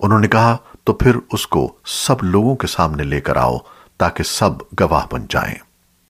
उन्होंने कहा तो फिर उसको सब लोगों के सामने लेकर आओ, ताकि सब गवाह बन जाएँ।